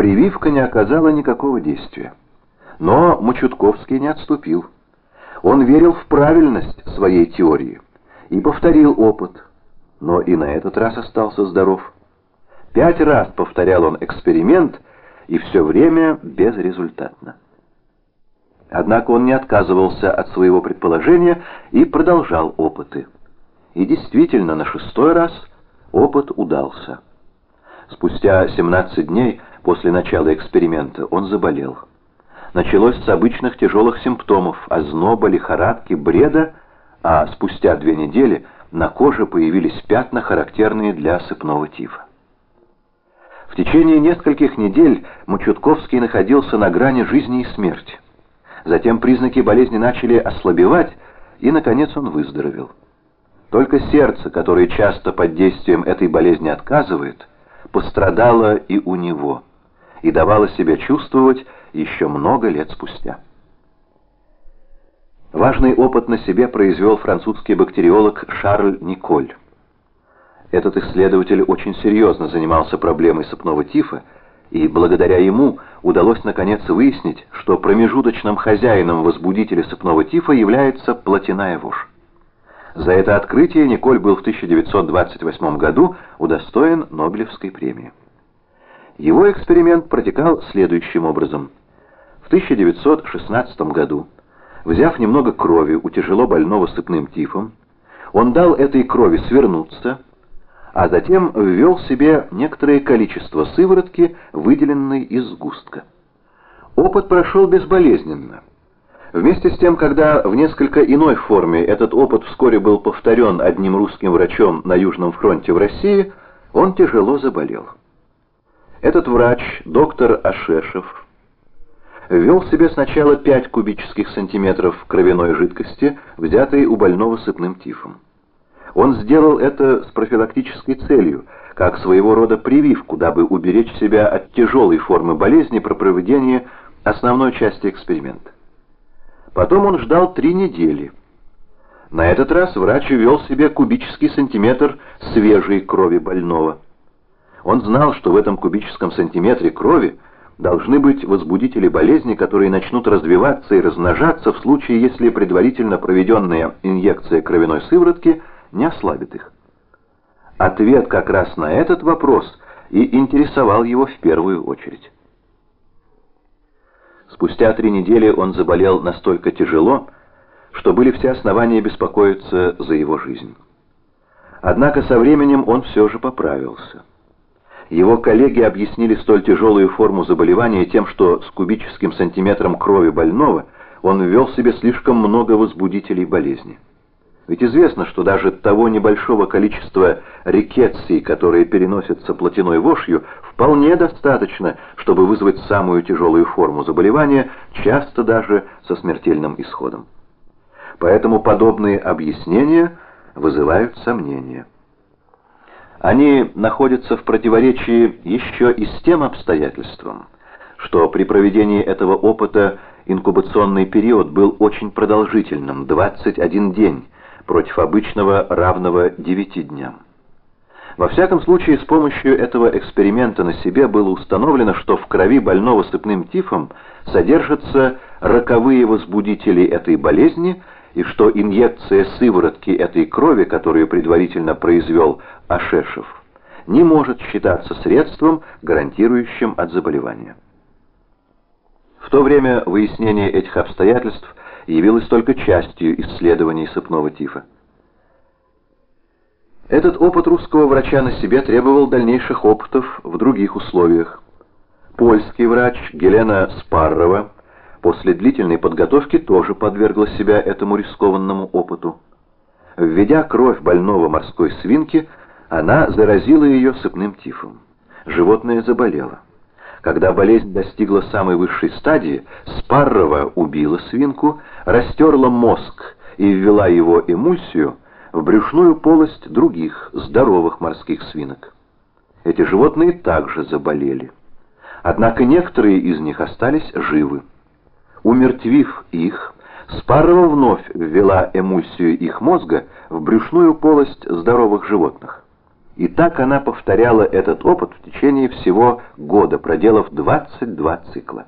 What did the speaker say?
Прививка не оказала никакого действия. Но Мачутковский не отступил. Он верил в правильность своей теории и повторил опыт, но и на этот раз остался здоров. Пять раз повторял он эксперимент, и все время безрезультатно. Однако он не отказывался от своего предположения и продолжал опыты. И действительно, на шестой раз опыт удался. Спустя 17 дней после начала эксперимента он заболел. Началось с обычных тяжелых симптомов – озноба, лихорадки, бреда, а спустя две недели на коже появились пятна, характерные для сыпного тифа. В течение нескольких недель Мачутковский находился на грани жизни и смерти. Затем признаки болезни начали ослабевать, и, наконец, он выздоровел. Только сердце, которое часто под действием этой болезни отказывает, пострадало и у него, и давало себя чувствовать еще много лет спустя. Важный опыт на себе произвел французский бактериолог Шарль Николь. Этот исследователь очень серьезно занимался проблемой сыпного тифа, и благодаря ему удалось наконец выяснить, что промежуточным хозяином возбудителя сыпного тифа является плотяная вошь. За это открытие Николь был в 1928 году удостоен Нобелевской премии. Его эксперимент протекал следующим образом. В 1916 году, взяв немного крови у тяжело больного сыпным тифом, он дал этой крови свернуться, а затем ввел себе некоторое количество сыворотки, выделенной из сгустка. Опыт прошел безболезненно. Вместе с тем, когда в несколько иной форме этот опыт вскоре был повторен одним русским врачом на Южном фронте в России, он тяжело заболел. Этот врач, доктор Ашешев, ввел себе сначала 5 кубических сантиметров кровяной жидкости, взятой у больного сыпным тифом. Он сделал это с профилактической целью, как своего рода прививку, дабы уберечь себя от тяжелой формы болезни при проведении основной части эксперимента. Потом он ждал три недели. На этот раз врач ввел себе кубический сантиметр свежей крови больного. Он знал, что в этом кубическом сантиметре крови должны быть возбудители болезни, которые начнут развиваться и размножаться в случае, если предварительно проведенная инъекция кровяной сыворотки не ослабит их. Ответ как раз на этот вопрос и интересовал его в первую очередь. Спустя три недели он заболел настолько тяжело, что были все основания беспокоиться за его жизнь. Однако со временем он все же поправился. Его коллеги объяснили столь тяжелую форму заболевания тем, что с кубическим сантиметром крови больного он ввел в себе слишком много возбудителей болезни. Ведь известно, что даже того небольшого количества рикетций, которые переносятся плотяной вошью, вполне достаточно, чтобы вызвать самую тяжелую форму заболевания, часто даже со смертельным исходом. Поэтому подобные объяснения вызывают сомнения. Они находятся в противоречии еще и с тем обстоятельством, что при проведении этого опыта инкубационный период был очень продолжительным – 21 день, против обычного равного 9 дням. Во всяком случае, с помощью этого эксперимента на себе было установлено, что в крови больного сыпным тифом содержатся роковые возбудители этой болезни и что инъекция сыворотки этой крови, которую предварительно произвел Ашешев, не может считаться средством, гарантирующим от заболевания. В то время выяснение этих обстоятельств явилось только частью исследований сыпного тифа. Этот опыт русского врача на себе требовал дальнейших опытов в других условиях. Польский врач Гелена Спаррова после длительной подготовки тоже подвергла себя этому рискованному опыту. Введя кровь больного морской свинки, она заразила ее сыпным тифом. Животное заболело. Когда болезнь достигла самой высшей стадии, Спаррова убила свинку, растерла мозг и ввела его эмульсию в брюшную полость других здоровых морских свинок. Эти животные также заболели. Однако некоторые из них остались живы. Умертвив их, Спаррова вновь ввела эмульсию их мозга в брюшную полость здоровых животных. И так она повторяла этот опыт в течение всего года, проделав 22 цикла.